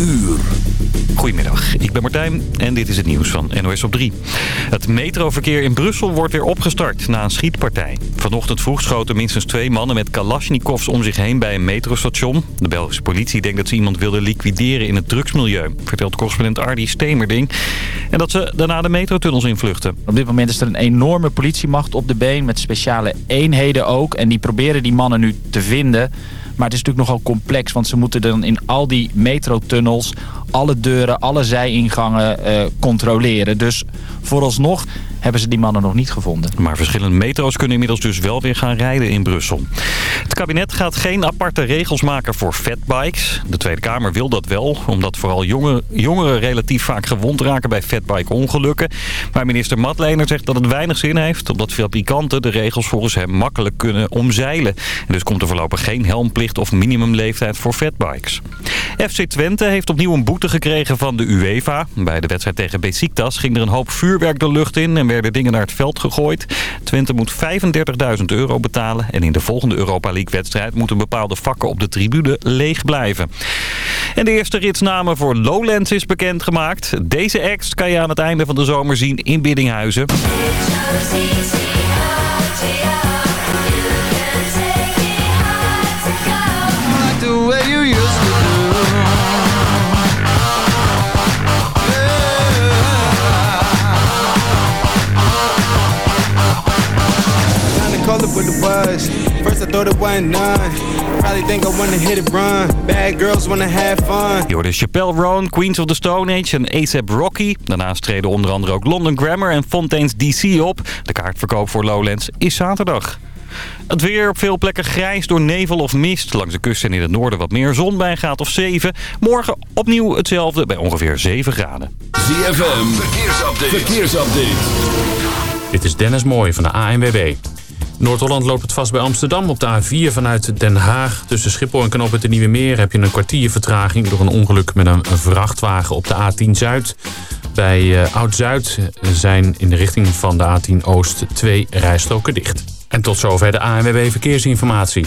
uur. Goedemiddag, ik ben Martijn en dit is het nieuws van NOS op 3. Het metroverkeer in Brussel wordt weer opgestart na een schietpartij. Vanochtend vroeg schoten minstens twee mannen met kalasjnikovs om zich heen bij een metrostation. De Belgische politie denkt dat ze iemand wilden liquideren in het drugsmilieu, vertelt correspondent Ardi Stemerding. En dat ze daarna de metrotunnels invluchten. Op dit moment is er een enorme politiemacht op de been met speciale eenheden ook. En die proberen die mannen nu te vinden. Maar het is natuurlijk nogal complex, want ze moeten dan in al die metrotunnels alle deuren, alle zijingangen uh, controleren. Dus vooralsnog hebben ze die mannen nog niet gevonden. Maar verschillende metro's kunnen inmiddels dus wel weer gaan rijden in Brussel. Het kabinet gaat geen aparte regels maken voor fatbikes. De Tweede Kamer wil dat wel, omdat vooral jonge, jongeren relatief vaak gewond raken bij fatbike-ongelukken. Maar minister Matlener zegt dat het weinig zin heeft, omdat fabrikanten de regels volgens hem makkelijk kunnen omzeilen. En dus komt er voorlopig geen helmplicht of minimumleeftijd voor fatbikes. FC Twente heeft opnieuw een boete gekregen van de UEFA. Bij de wedstrijd tegen Besiktas ging er een hoop vuurwerk de lucht in en werden dingen naar het veld gegooid. Twente moet 35.000 euro betalen en in de volgende Europa League wedstrijd moeten bepaalde vakken op de tribune leeg blijven. En de eerste ritsnamen voor Lowlands is bekendgemaakt. Deze act kan je aan het einde van de zomer zien in Biddinghuizen. It wasn't none. Probably think I wanna hit it run. Bad girls wanna have fun. Je hoorde Chappelle Roan, Queens of the Stone Age en ASAP Rocky. Daarnaast treden onder andere ook London Grammar en Fontaine's DC op. De kaartverkoop voor Lowlands is zaterdag. Het weer op veel plekken grijs door nevel of mist. Langs de kust en in het noorden wat meer zon bij graad of 7. Morgen opnieuw hetzelfde bij ongeveer 7 graden. ZFM, verkeersupdate. verkeersupdate. Dit is Dennis Mooij van de ANWB. Noord-Holland loopt het vast bij Amsterdam. Op de A4 vanuit Den Haag tussen Schiphol en Knoop het Nieuwe Meer... heb je een kwartier vertraging door een ongeluk met een vrachtwagen op de A10 Zuid. Bij uh, Oud-Zuid zijn in de richting van de A10 Oost twee rijstroken dicht. En tot zover de ANWB Verkeersinformatie.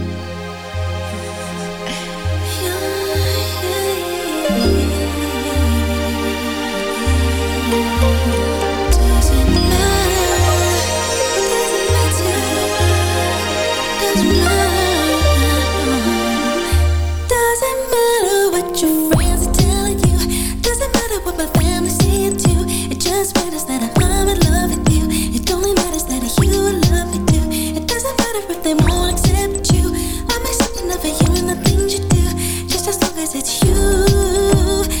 because it's you.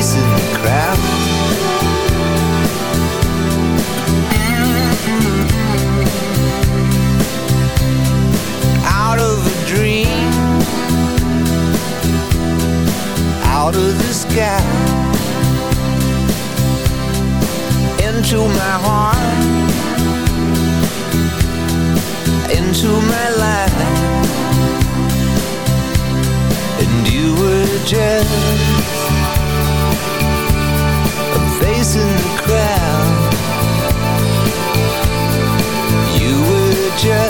facing the crowd. Out of a dream, out of the sky, into my heart. Into my life. And you were just distant crowd. You were just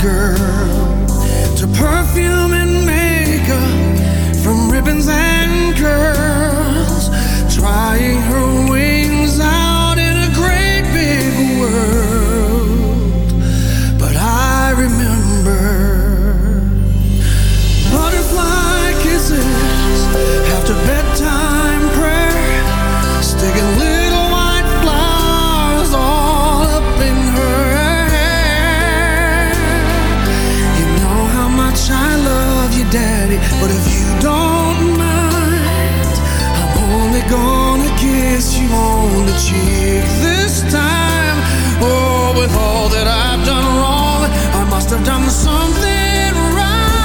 girl to perfume and makeup from ribbons and I've done something right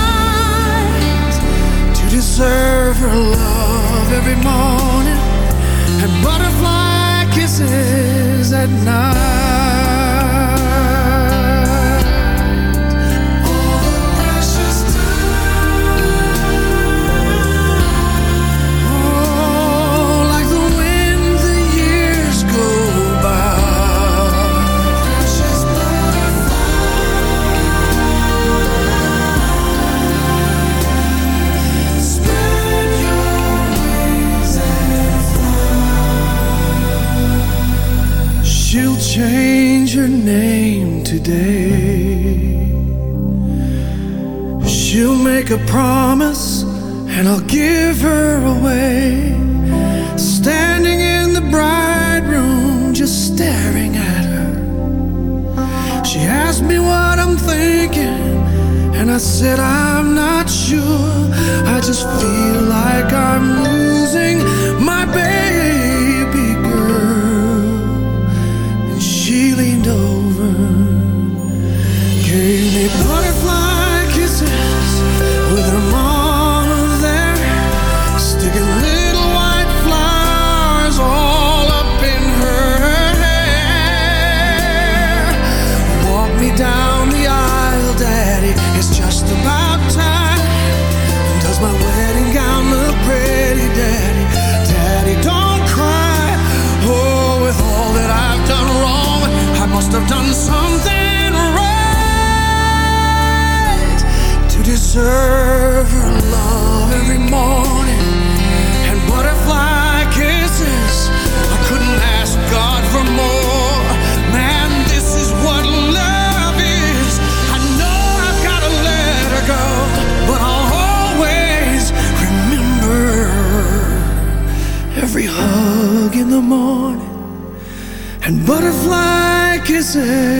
to deserve her love every morning and butterfly kisses at night. say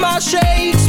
my shade.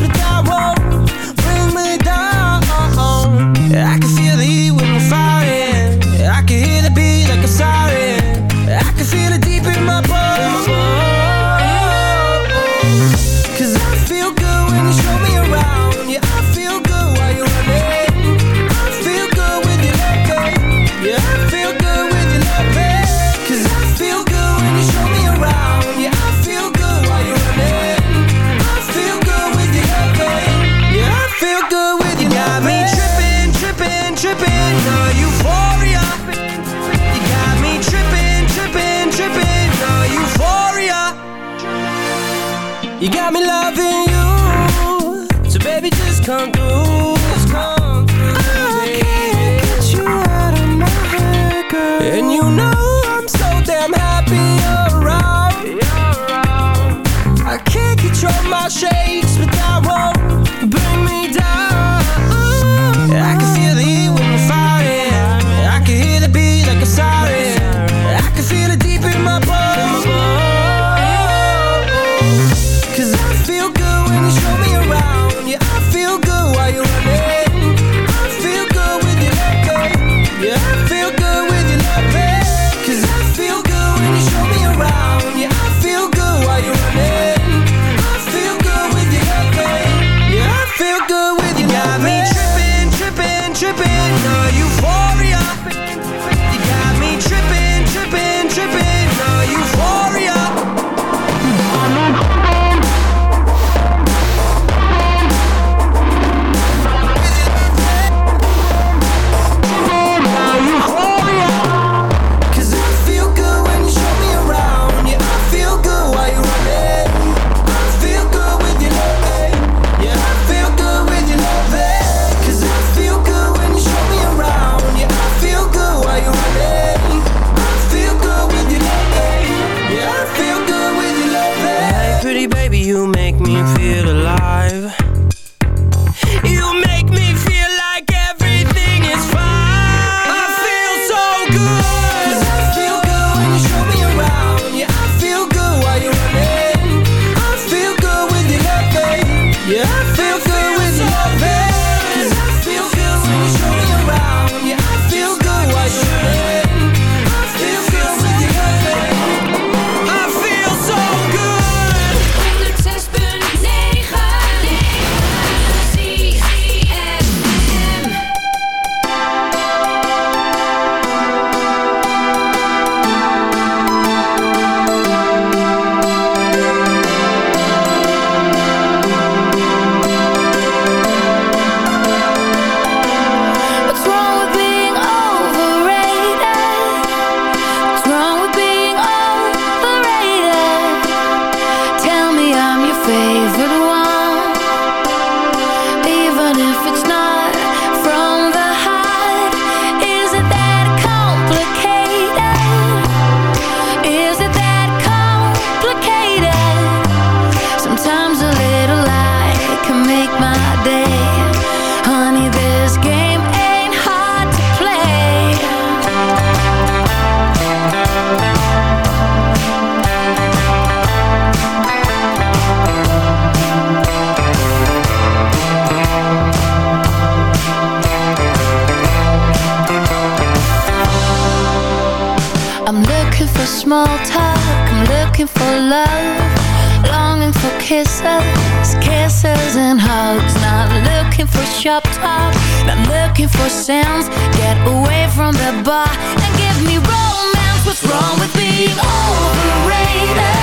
shop top I'm looking for sounds Get away from the bar And give me romance What's wrong with being overrated?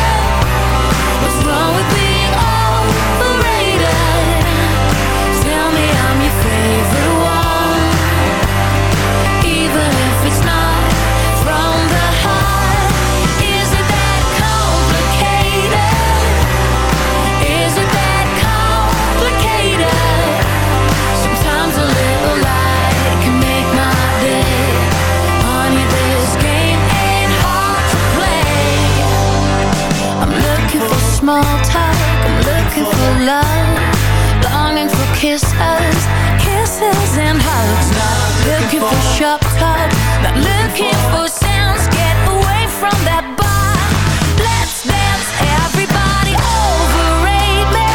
What's wrong with sharp cut Not looking for sounds. Get away from that bar. Let's dance everybody Overrate me.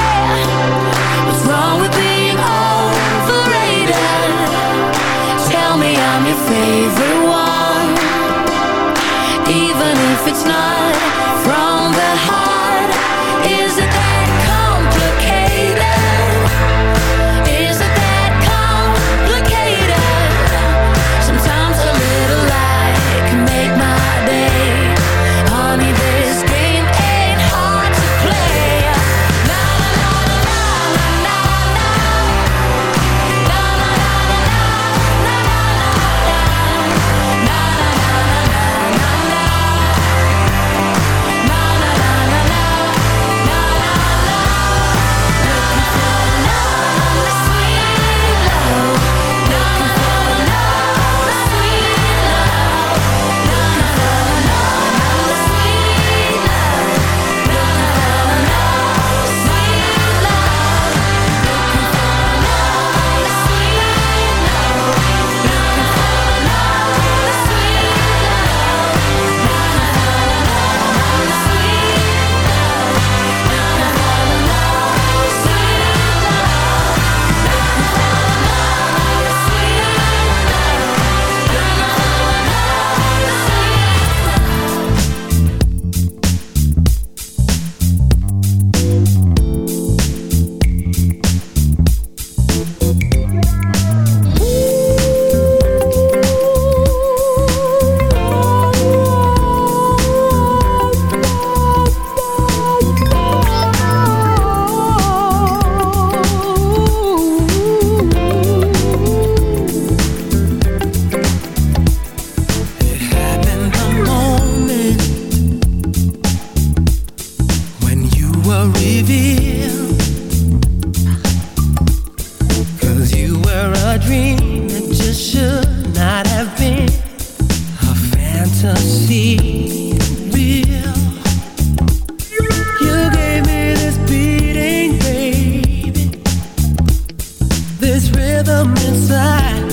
What's wrong with being overrated? Tell me I'm your favorite. Rhythm inside.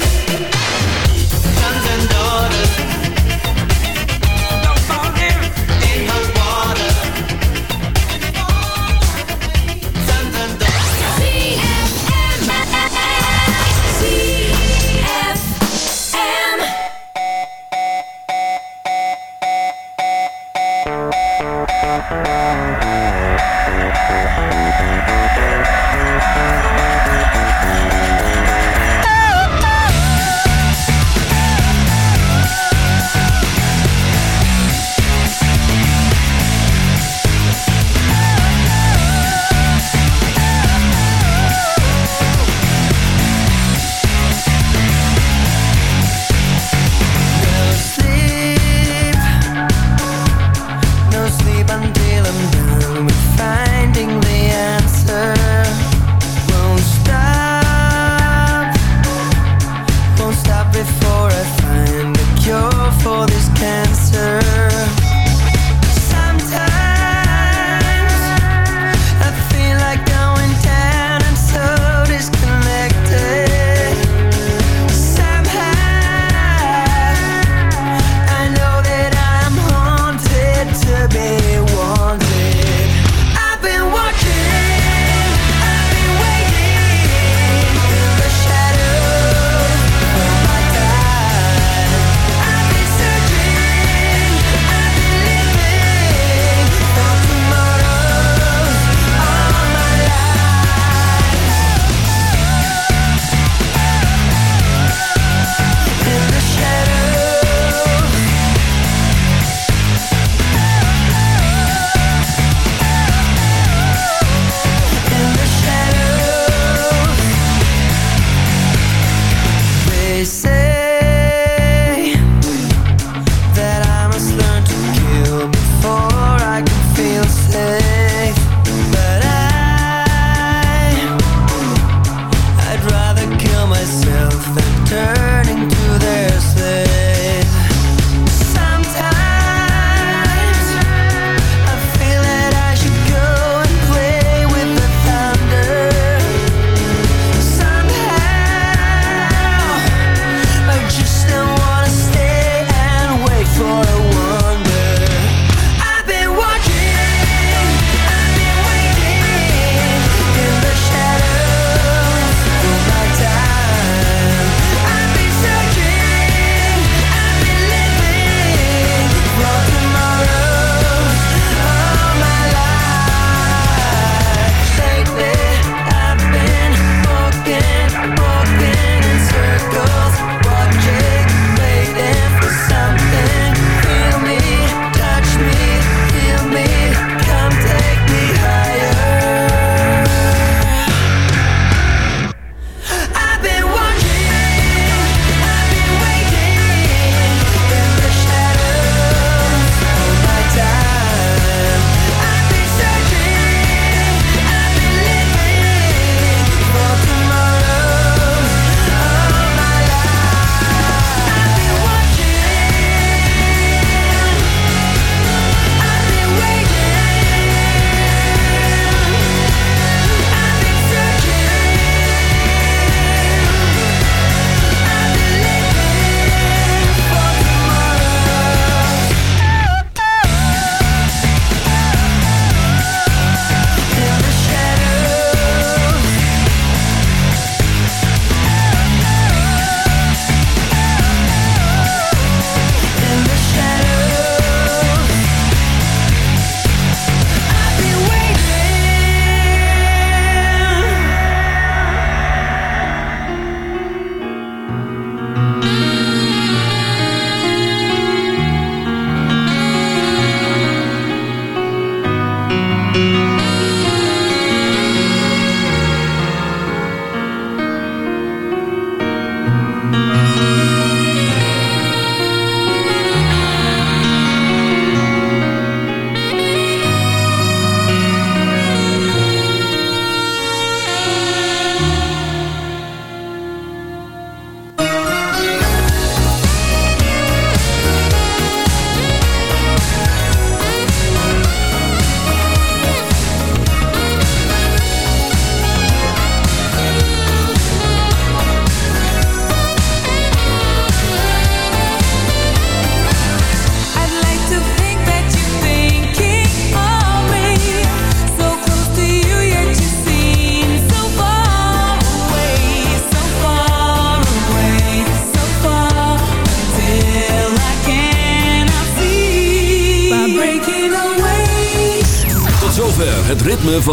Yeah.